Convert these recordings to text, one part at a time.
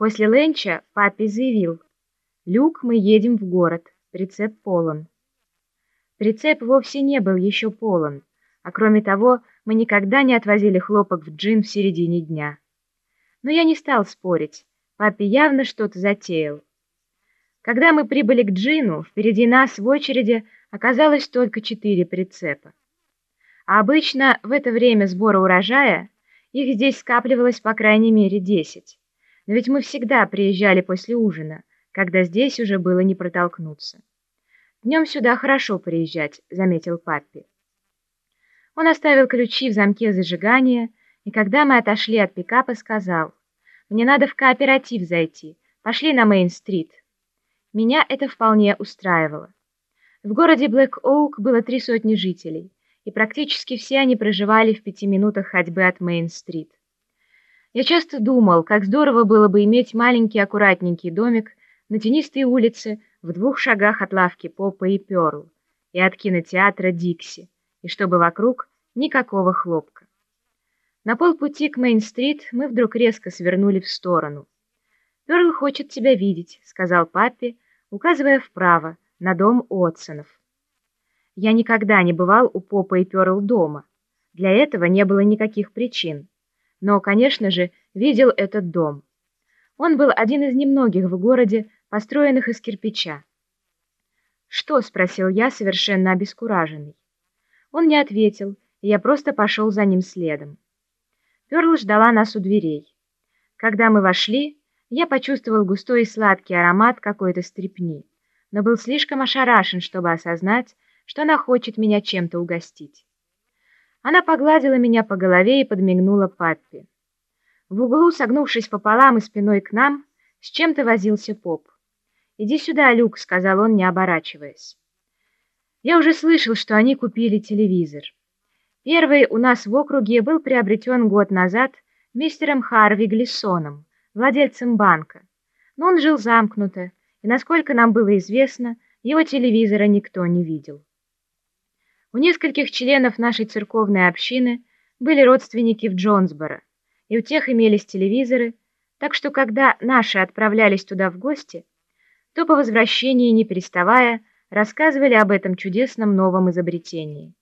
После ленча папе заявил, «Люк, мы едем в город, прицеп полон». Прицеп вовсе не был еще полон, а кроме того, мы никогда не отвозили хлопок в джин в середине дня. Но я не стал спорить, папе явно что-то затеял. Когда мы прибыли к джину, впереди нас в очереди оказалось только четыре прицепа. А обычно в это время сбора урожая их здесь скапливалось по крайней мере десять. Но ведь мы всегда приезжали после ужина, когда здесь уже было не протолкнуться. «Днем сюда хорошо приезжать», — заметил паппи. Он оставил ключи в замке зажигания, и когда мы отошли от пикапа, сказал, «Мне надо в кооператив зайти. Пошли на Мейн-стрит». Меня это вполне устраивало. В городе Блэк-Оук было три сотни жителей, и практически все они проживали в пяти минутах ходьбы от Мейн-стрит. Я часто думал, как здорово было бы иметь маленький аккуратненький домик на тенистой улице в двух шагах от лавки Попа и Перл и от кинотеатра Дикси, и чтобы вокруг никакого хлопка. На полпути к Мейн-стрит мы вдруг резко свернули в сторону. «Перл хочет тебя видеть», — сказал папе, указывая вправо, на дом Отсонов. Я никогда не бывал у Попа и Перл дома. Для этого не было никаких причин. Но, конечно же, видел этот дом. Он был один из немногих в городе, построенных из кирпича. «Что?» — спросил я, совершенно обескураженный. Он не ответил, и я просто пошел за ним следом. Перл ждала нас у дверей. Когда мы вошли, я почувствовал густой и сладкий аромат какой-то стрепни, но был слишком ошарашен, чтобы осознать, что она хочет меня чем-то угостить. Она погладила меня по голове и подмигнула папе. В углу, согнувшись пополам и спиной к нам, с чем-то возился поп. «Иди сюда, Люк», — сказал он, не оборачиваясь. Я уже слышал, что они купили телевизор. Первый у нас в округе был приобретен год назад мистером Харви Глиссоном владельцем банка, но он жил замкнуто, и, насколько нам было известно, его телевизора никто не видел. У нескольких членов нашей церковной общины были родственники в Джонсборо, и у тех имелись телевизоры, так что когда наши отправлялись туда в гости, то по возвращении, не переставая, рассказывали об этом чудесном новом изобретении.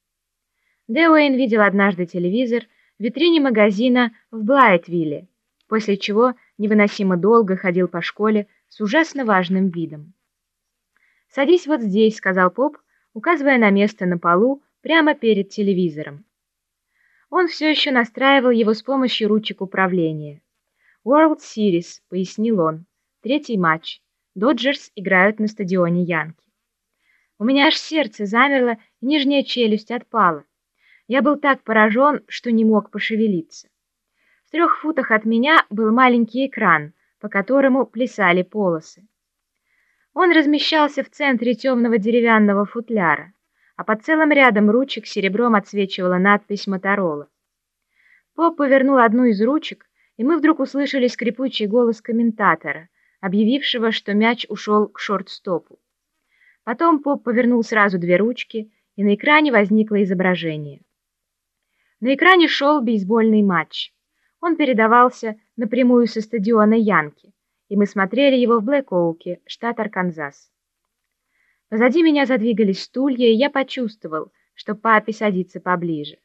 Дэуэйн видел однажды телевизор в витрине магазина в Блайтвилле, после чего невыносимо долго ходил по школе с ужасно важным видом. «Садись вот здесь», — сказал поп, указывая на место на полу прямо перед телевизором. Он все еще настраивал его с помощью ручек управления. «World Series», — пояснил он. «Третий матч. Доджерс играют на стадионе Янки». У меня аж сердце замерло, и нижняя челюсть отпала. Я был так поражен, что не мог пошевелиться. В трех футах от меня был маленький экран, по которому плясали полосы. Он размещался в центре темного деревянного футляра, а под целым рядом ручек серебром отсвечивала надпись «Моторола». Поп повернул одну из ручек, и мы вдруг услышали скрипучий голос комментатора, объявившего, что мяч ушел к шорт-стопу. Потом Поп повернул сразу две ручки, и на экране возникло изображение. На экране шел бейсбольный матч. Он передавался напрямую со стадиона Янки, и мы смотрели его в Блэк-Оуке, штат Арканзас. Позади меня задвигались стулья, и я почувствовал, что папе садится поближе.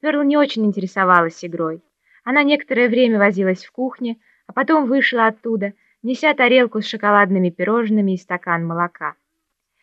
Перл не очень интересовалась игрой. Она некоторое время возилась в кухне, а потом вышла оттуда, неся тарелку с шоколадными пирожными и стакан молока.